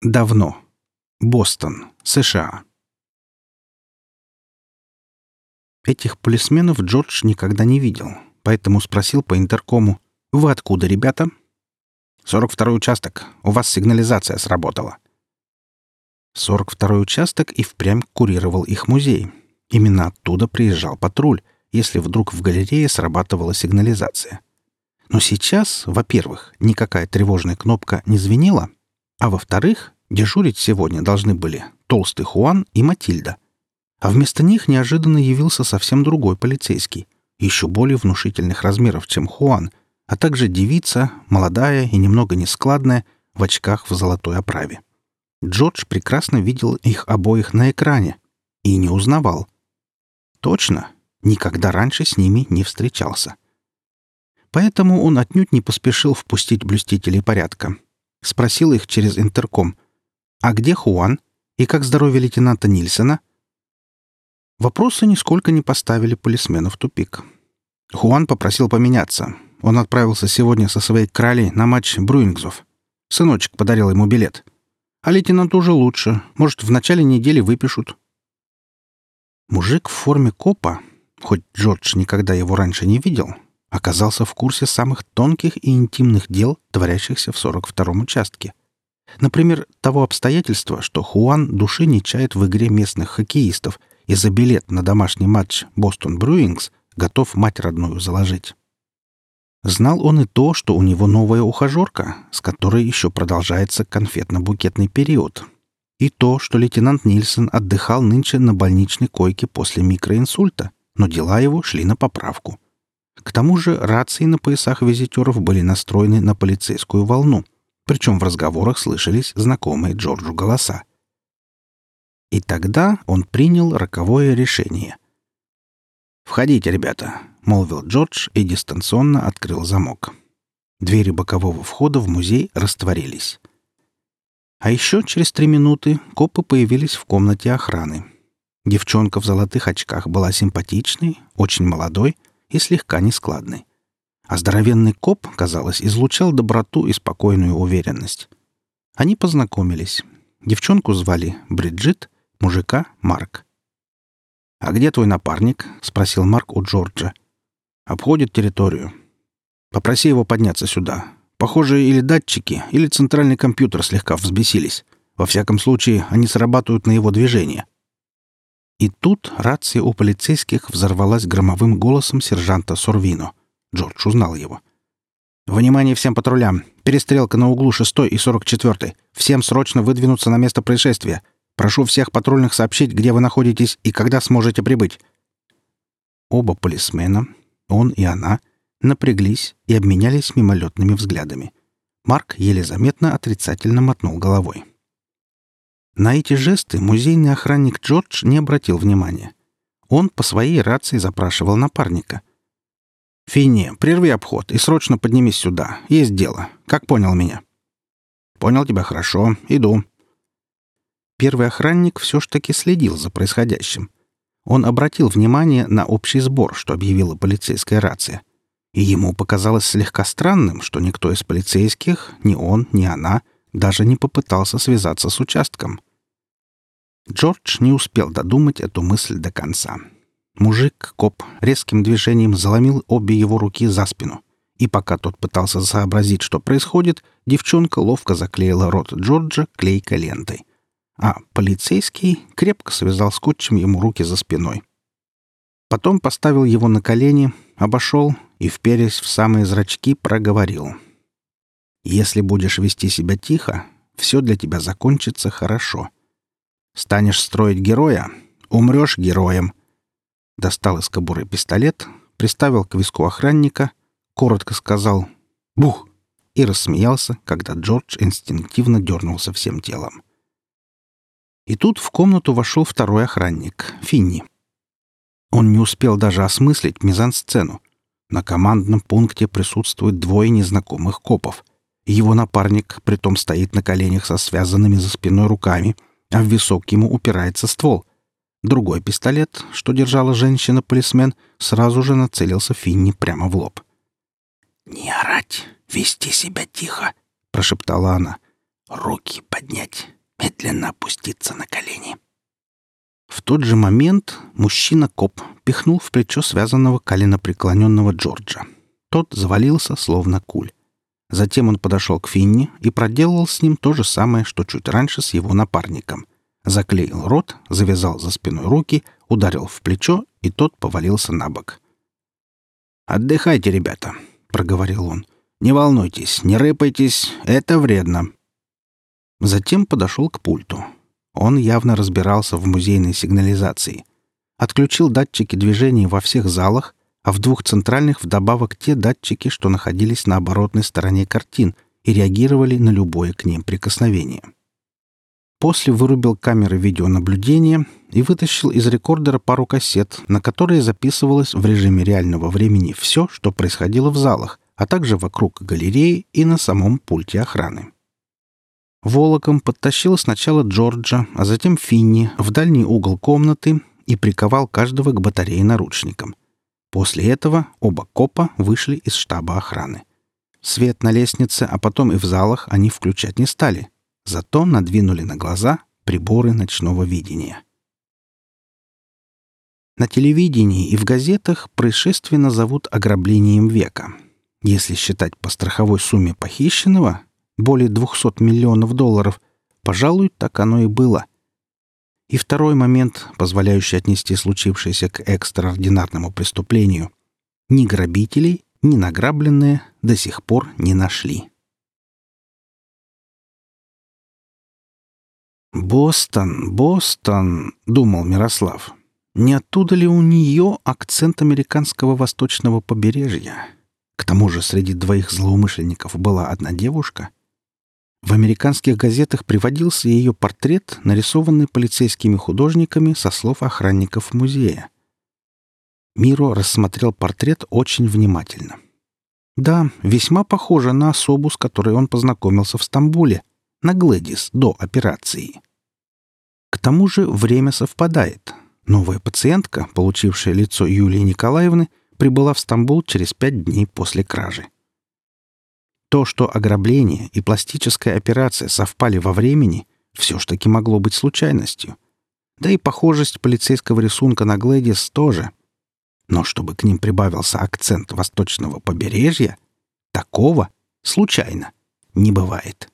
Давно. Бостон, США. Этих полисменов Джордж никогда не видел, поэтому спросил по интеркому «Вы откуда, ребята?» «Сорок второй участок. У вас сигнализация сработала». Сорок второй участок и впрямь курировал их музей. Именно оттуда приезжал патруль, если вдруг в галерее срабатывала сигнализация. Но сейчас, во-первых, никакая тревожная кнопка не звенела, а во-вторых, дежурить сегодня должны были толстый Хуан и Матильда. А вместо них неожиданно явился совсем другой полицейский, еще более внушительных размеров, чем Хуан, а также девица, молодая и немного нескладная, в очках в золотой оправе. Джордж прекрасно видел их обоих на экране и не узнавал. Точно, никогда раньше с ними не встречался. Поэтому он отнюдь не поспешил впустить блюстителей порядка — Спросил их через интерком. «А где Хуан? И как здоровье лейтенанта Нильсона?» Вопросы нисколько не поставили полисмена в тупик. Хуан попросил поменяться. Он отправился сегодня со своей кралей на матч Бруингзов. Сыночек подарил ему билет. А лейтенант уже лучше. Может, в начале недели выпишут. Мужик в форме копа, хоть Джордж никогда его раньше не видел, оказался в курсе самых тонких и интимных дел, творящихся в 42-м участке. Например, того обстоятельства, что Хуан души не чает в игре местных хоккеистов и за билет на домашний матч «Бостон Брюингс» готов мать родную заложить. Знал он и то, что у него новая ухажерка, с которой еще продолжается конфетно-букетный период. И то, что лейтенант Нильсон отдыхал нынче на больничной койке после микроинсульта, но дела его шли на поправку — к тому же рации на поясах визитеров были настроены на полицейскую волну, причем в разговорах слышались знакомые Джорджу голоса. И тогда он принял роковое решение. «Входите, ребята», — молвил Джордж и дистанционно открыл замок. Двери бокового входа в музей растворились. А еще через три минуты копы появились в комнате охраны. Девчонка в золотых очках была симпатичной, очень молодой — и слегка нескладный. А здоровенный коп, казалось, излучал доброту и спокойную уверенность. Они познакомились. Девчонку звали Бриджит, мужика — Марк. «А где твой напарник?» — спросил Марк у Джорджа. «Обходит территорию. Попроси его подняться сюда. Похоже, или датчики, или центральный компьютер слегка взбесились. Во всяком случае, они срабатывают на его движение». И тут рация у полицейских взорвалась громовым голосом сержанта Сорвино. Джордж узнал его. «Внимание всем патрулям! Перестрелка на углу 6 и 44. Всем срочно выдвинуться на место происшествия. Прошу всех патрульных сообщить, где вы находитесь и когда сможете прибыть». Оба полисмена, он и она, напряглись и обменялись мимолетными взглядами. Марк еле заметно отрицательно мотнул головой. На эти жесты музейный охранник Джордж не обратил внимания. Он по своей рации запрашивал напарника. «Финни, прерви обход и срочно поднимись сюда. Есть дело. Как понял меня?» «Понял тебя хорошо. Иду». Первый охранник все ж таки следил за происходящим. Он обратил внимание на общий сбор, что объявила полицейская рация. И ему показалось слегка странным, что никто из полицейских, ни он, ни она, даже не попытался связаться с участком — Джордж не успел додумать эту мысль до конца. Мужик, коп, резким движением заломил обе его руки за спину. И пока тот пытался сообразить, что происходит, девчонка ловко заклеила рот Джорджа клейкой лентой. А полицейский крепко связал скотчем ему руки за спиной. Потом поставил его на колени, обошел и, вперясь в самые зрачки, проговорил. «Если будешь вести себя тихо, все для тебя закончится хорошо. Станешь строить героя — умрешь героем. Достал из кобуры пистолет, приставил к виску охранника, коротко сказал «Бух!» и рассмеялся, когда Джордж инстинктивно дернулся всем телом. И тут в комнату вошел второй охранник, Финни. Он не успел даже осмыслить мизансцену. На командном пункте присутствуют двое незнакомых копов. Его напарник притом стоит на коленях со связанными за спиной руками — а в висок ему упирается ствол. Другой пистолет, что держала женщина-полисмен, сразу же нацелился Финни прямо в лоб. «Не орать, вести себя тихо», — прошептала она. Руки поднять, медленно опуститься на колени. В тот же момент мужчина-коп пихнул в плечо связанного коленопреклоненного Джорджа. Тот завалился, словно куль. Затем он подошел к Финни и проделал с ним то же самое, что чуть раньше с его напарником. Заклеил рот, завязал за спиной руки, ударил в плечо, и тот повалился на бок. «Отдыхайте, ребята», — проговорил он. «Не волнуйтесь, не рыпайтесь, это вредно». Затем подошел к пульту. Он явно разбирался в музейной сигнализации. Отключил датчики движения во всех залах, а в двух центральных вдобавок те датчики, что находились на оборотной стороне картин и реагировали на любое к ним прикосновение. После вырубил камеры видеонаблюдения и вытащил из рекордера пару кассет, на которые записывалось в режиме реального времени все, что происходило в залах, а также вокруг галереи и на самом пульте охраны. Волоком подтащил сначала Джорджа, а затем Финни в дальний угол комнаты и приковал каждого к батарее наручникам. После этого оба копа вышли из штаба охраны. Свет на лестнице, а потом и в залах они включать не стали, зато надвинули на глаза приборы ночного видения. На телевидении и в газетах происшествие назовут ограблением века. Если считать по страховой сумме похищенного, более 200 миллионов долларов, пожалуй, так оно и было. И второй момент, позволяющий отнести случившееся к экстраординарному преступлению. Ни грабителей, ни награбленные до сих пор не нашли. «Бостон, Бостон», — думал Мирослав. «Не оттуда ли у нее акцент американского восточного побережья? К тому же среди двоих злоумышленников была одна девушка. В американских газетах приводился ее портрет, нарисованный полицейскими художниками со слов охранников музея. Миро рассмотрел портрет очень внимательно. Да, весьма похоже на особу, с которой он познакомился в Стамбуле, на Глэдис до операции. К тому же время совпадает. Новая пациентка, получившая лицо Юлии Николаевны, прибыла в Стамбул через пять дней после кражи. То, что ограбление и пластическая операция совпали во времени, все ж таки могло быть случайностью. Да и похожесть полицейского рисунка на Глэдис тоже. Но чтобы к ним прибавился акцент восточного побережья, такого случайно не бывает.